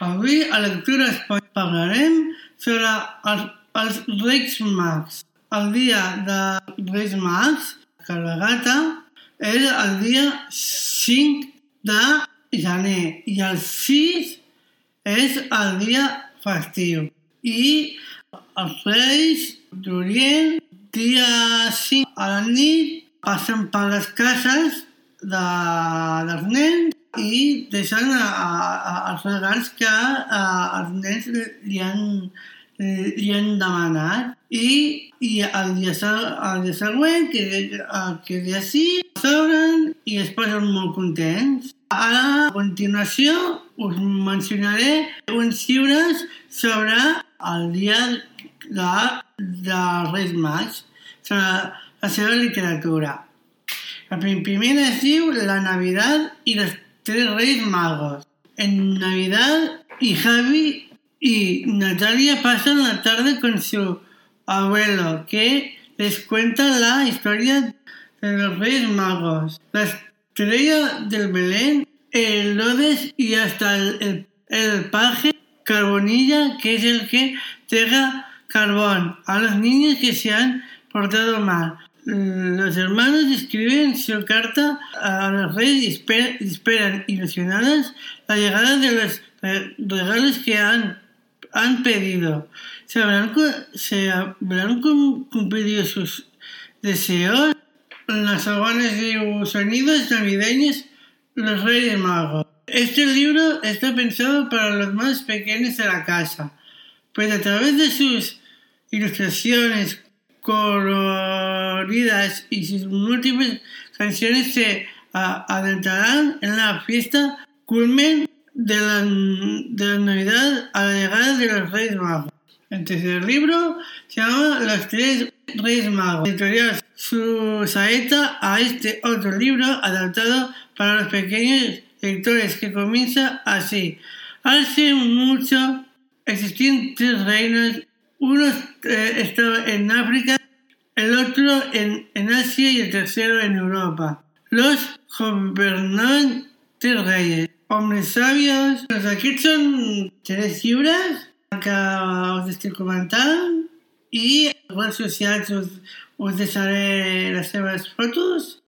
Avui a Lectures parlarem sobre els, els Reis Mags. El dia de Reis Mags, que la gata, és el dia 5 de gener i el 6 és el dia festiu. I els Reis d'Orient, dia 5 a la nit, passen per les cases de, dels nens i deixen a, a, a, els regals que a, els nens li han, li han demanat. I, i el, dia, el dia següent, que, que dia sí, s'obren i es posen molt contents. A continuació, us mencionaré uns llibres sobre el dia de, de Reis Maig, sobre la seva literatura. El primer es diu La Navidad i les tres Reyes Magos. En Navidad y Javi y Natalia pasan la tarde con su abuelo, que les cuenta la historia de los Reyes Magos. La estrella del Belén, el Lodes y hasta el, el, paje Carbonilla, que es el que deja carbón a los niños que se han portado mal. Los hermanos escriben su carta a los reyes y esperan, ilusionadas la llegada de los regalos que han, han pedido. ¿Se habrán, ¿Se habrán cumplido sus deseos? Las sabanas y sonidos navideños, los reyes magos. Este libro está pensado para los más pequeños de la casa, pues a través de sus ilustraciones, coloridas y sus múltiples canciones se adentrarán en la fiesta culmen de la, de la Navidad a la llegada de los Reyes Magos. El tercer libro se llama Los Tres Reyes Magos. Editorial su saeta a este otro libro adaptado para los pequeños lectores que comienza así. Hace mucho existían tres reinos uno eh, estaba en África, el otro en, en, Asia y el tercero en Europa. Los gobernaban tres reyes, hombres sabios. Pues aquí son tres llibres que us estic comentant i a redes socials us, us deixaré les seves fotos.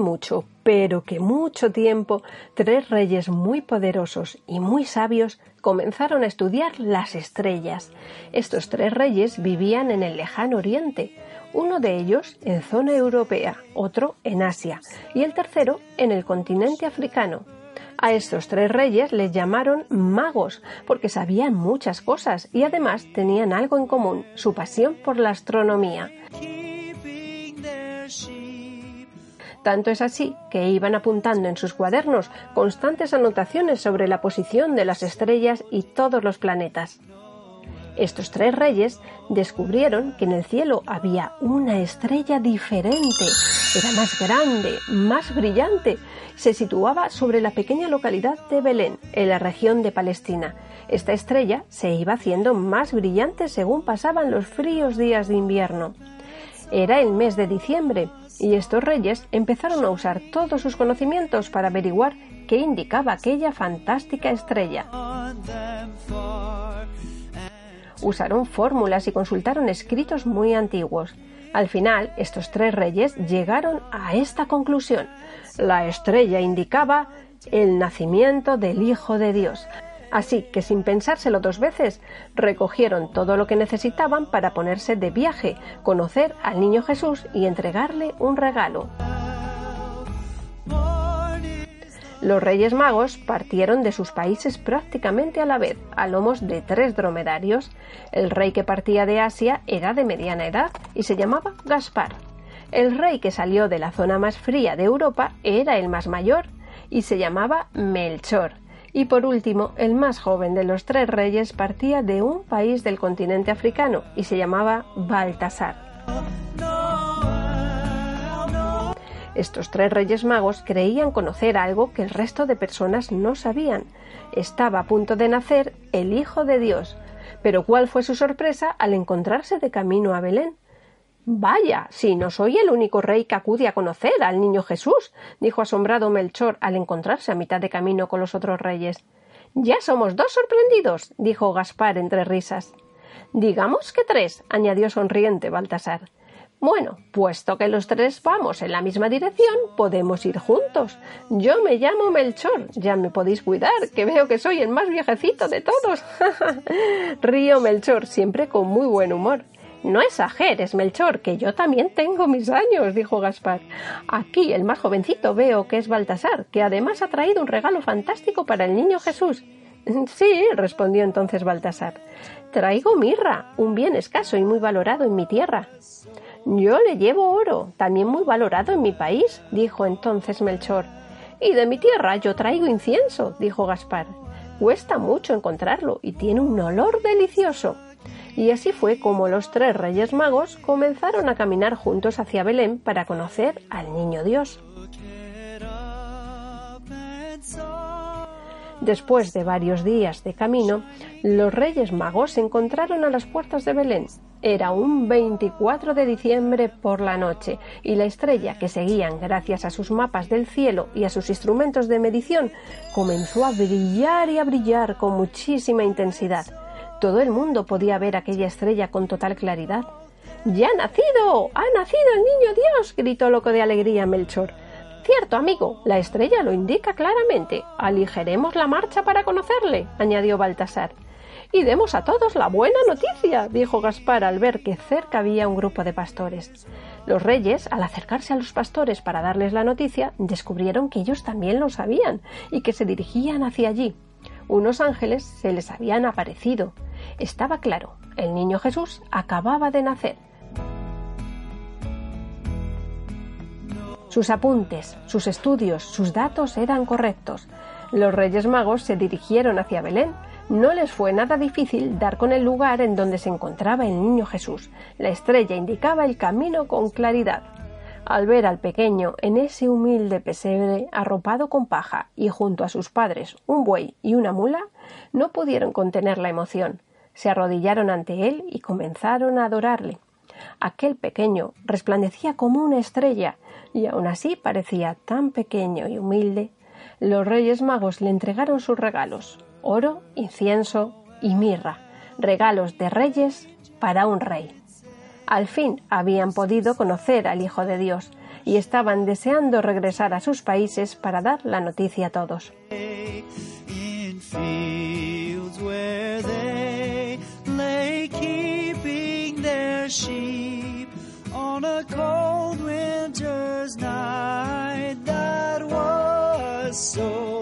Mucho, pero que mucho tiempo, tres reyes muy poderosos y muy sabios comenzaron a estudiar las estrellas. Estos tres reyes vivían en el lejano oriente, uno de ellos en zona europea, otro en Asia y el tercero en el continente africano. A estos tres reyes les llamaron magos porque sabían muchas cosas y además tenían algo en común, su pasión por la astronomía. Tanto es así que iban apuntando en sus cuadernos constantes anotaciones sobre la posición de las estrellas y todos los planetas. Estos tres reyes descubrieron que en el cielo había una estrella diferente. Era más grande, más brillante. Se situaba sobre la pequeña localidad de Belén, en la región de Palestina. Esta estrella se iba haciendo más brillante según pasaban los fríos días de invierno. Era el mes de diciembre y estos reyes empezaron a usar todos sus conocimientos para averiguar qué indicaba aquella fantástica estrella. Usaron fórmulas y consultaron escritos muy antiguos. Al final, estos tres reyes llegaron a esta conclusión. La estrella indicaba el nacimiento del Hijo de Dios. Así que sin pensárselo dos veces, recogieron todo lo que necesitaban para ponerse de viaje, conocer al niño Jesús y entregarle un regalo. Los Reyes Magos partieron de sus países prácticamente a la vez, a lomos de tres dromedarios. El rey que partía de Asia era de mediana edad y se llamaba Gaspar. El rey que salió de la zona más fría de Europa era el más mayor y se llamaba Melchor. Y por último, el más joven de los tres reyes partía de un país del continente africano y se llamaba Baltasar. Estos tres reyes magos creían conocer algo que el resto de personas no sabían. Estaba a punto de nacer el Hijo de Dios. Pero ¿cuál fue su sorpresa al encontrarse de camino a Belén? Vaya, si no soy el único rey que acude a conocer al niño Jesús, dijo asombrado Melchor al encontrarse a mitad de camino con los otros reyes. Ya somos dos sorprendidos, dijo Gaspar entre risas. Digamos que tres, añadió sonriente Baltasar. Bueno, puesto que los tres vamos en la misma dirección, podemos ir juntos. Yo me llamo Melchor, ya me podéis cuidar, que veo que soy el más viejecito de todos. Río Melchor, siempre con muy buen humor. No exageres, Melchor, que yo también tengo mis años, dijo Gaspar. Aquí el más jovencito veo que es Baltasar, que además ha traído un regalo fantástico para el niño Jesús. Sí, respondió entonces Baltasar. Traigo mirra, un bien escaso y muy valorado en mi tierra. Yo le llevo oro, también muy valorado en mi país, dijo entonces Melchor. Y de mi tierra yo traigo incienso, dijo Gaspar. Cuesta mucho encontrarlo y tiene un olor delicioso. Y así fue como los tres reyes magos comenzaron a caminar juntos hacia Belén para conocer al niño Dios. Después de varios días de camino, los Reyes Magos se encontraron a las puertas de Belén. Era un 24 de diciembre por la noche y la estrella que seguían gracias a sus mapas del cielo y a sus instrumentos de medición comenzó a brillar y a brillar con muchísima intensidad. Todo el mundo podía ver aquella estrella con total claridad. ¡Ya ha nacido! ¡Ha nacido el niño Dios! gritó loco de alegría Melchor. Cierto, amigo, la estrella lo indica claramente. Aligeremos la marcha para conocerle, añadió Baltasar. Y demos a todos la buena noticia, dijo Gaspar al ver que cerca había un grupo de pastores. Los reyes, al acercarse a los pastores para darles la noticia, descubrieron que ellos también lo sabían y que se dirigían hacia allí. Unos ángeles se les habían aparecido. Estaba claro, el niño Jesús acababa de nacer. Sus apuntes, sus estudios, sus datos eran correctos. Los Reyes Magos se dirigieron hacia Belén. No les fue nada difícil dar con el lugar en donde se encontraba el niño Jesús. La estrella indicaba el camino con claridad. Al ver al pequeño en ese humilde pesebre arropado con paja y junto a sus padres un buey y una mula, no pudieron contener la emoción. Se arrodillaron ante él y comenzaron a adorarle. Aquel pequeño resplandecía como una estrella y aun así parecía tan pequeño y humilde. Los reyes magos le entregaron sus regalos oro, incienso y mirra, regalos de reyes para un rey. Al fin habían podido conocer al Hijo de Dios y estaban deseando regresar a sus países para dar la noticia a todos. Sheep on a cold winter's night that was so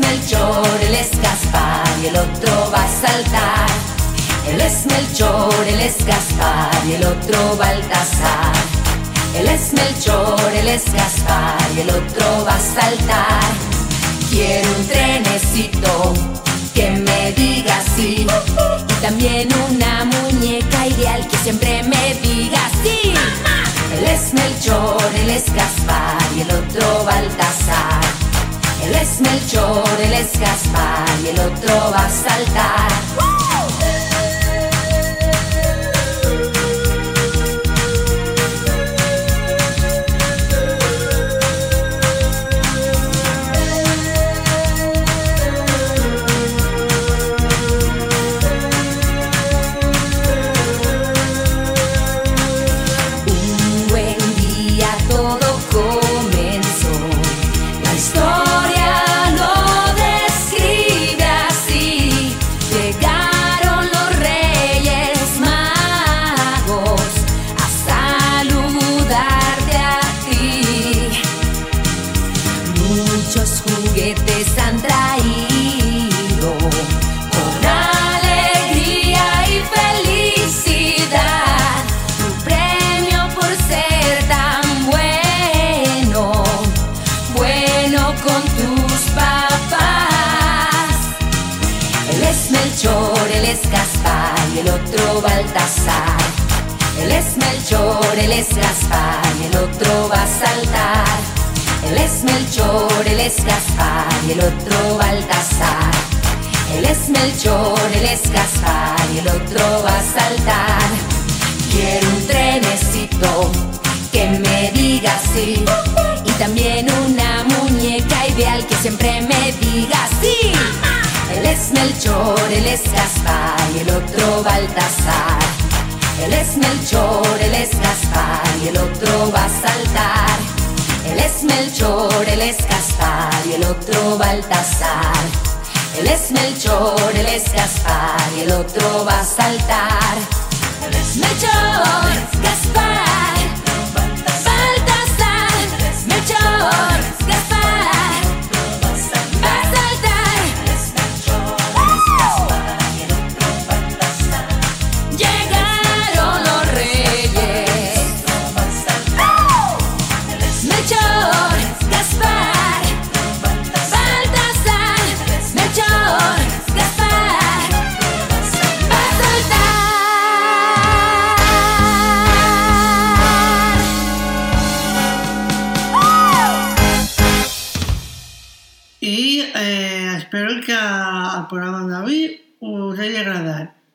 Melchor, él es Gaspar y el otro va a saltar. Él es Melchor, él es Gaspar y el otro Baltasar. Él es Melchor, él es Gaspar y el otro va a saltar. Quiero un trenecito que me diga sí. Y también una muñeca ideal que siempre me diga sí. Él es Melchor, él es Gaspar y el otro Baltasar. Él es Melchor, él es Gaspar y el otro va a saltar. Con tus papás. Él es Melchor, él es Gaspar y el otro Baltasar. Él es Melchor, él es Gaspar y el otro va a saltar. Él es Melchor, él es Gaspar y el otro Baltasar. Él es Melchor, él es Gaspar y el otro va a saltar. Quiero un trenecito que me diga sí. Y también una que siempre me diga sí. Él es es Melchor, él es Gaspar y el otro Baltasar. Él es Melchor, él es Gaspar y el otro va a saltar. Él es Melchor, él es Gaspar y el otro Baltasar. Él es Melchor, él es Gaspar y el otro va a saltar. Él es Melchor, Gaspar,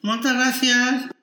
eh, espero